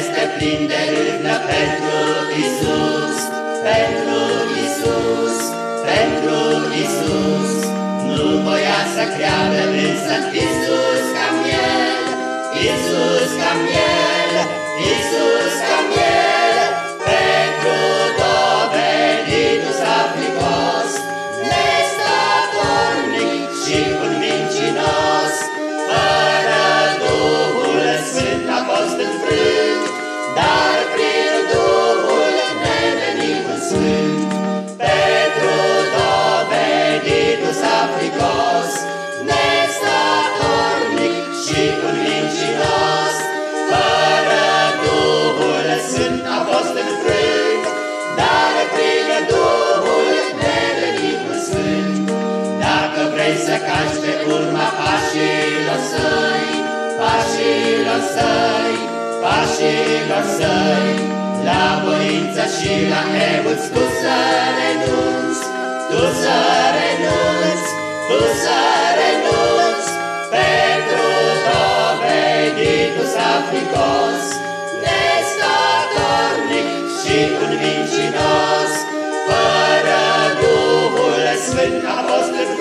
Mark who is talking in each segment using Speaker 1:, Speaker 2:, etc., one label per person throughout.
Speaker 1: este plin de râvnă pentru Isus, pentru Isus, pentru Isus. Nu voia să creadă însă Isus ca miel, Isus ca miel, vrei să cași pe urma pașilor săi, pașilor săi, pașilor săi, la voință și la evuț tu să renunți, tu să renunți, tu să renunți, pentru doveditul sacrificos, nestatornic și un mincinos, fără Duhul Sfânt a fost înfrânt,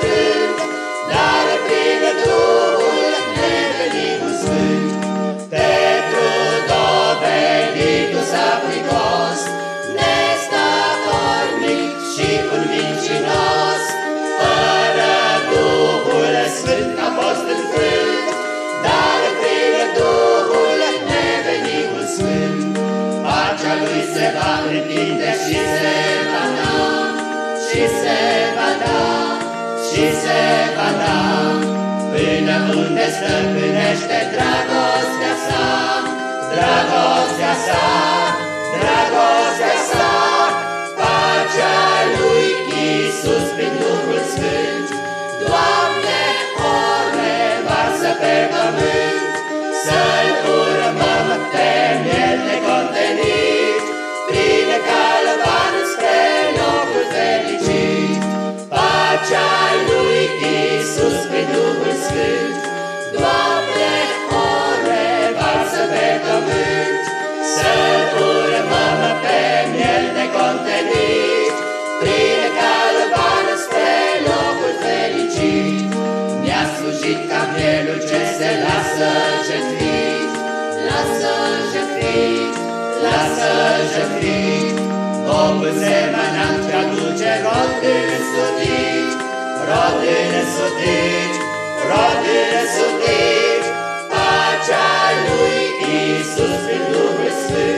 Speaker 1: Pacea lui se va întinde și se va da, și se va da, și se va da, până unde stăpânește dragostea sa, dragostea sa, fericit ca mielul ce se lasă jertfit, lasă jertfit, lasă jertfit. Bobul semănant ce aduce rod nesutit, rod nesutit, rod nesutit. Pacea lui Iisus prin Duhul Sfânt.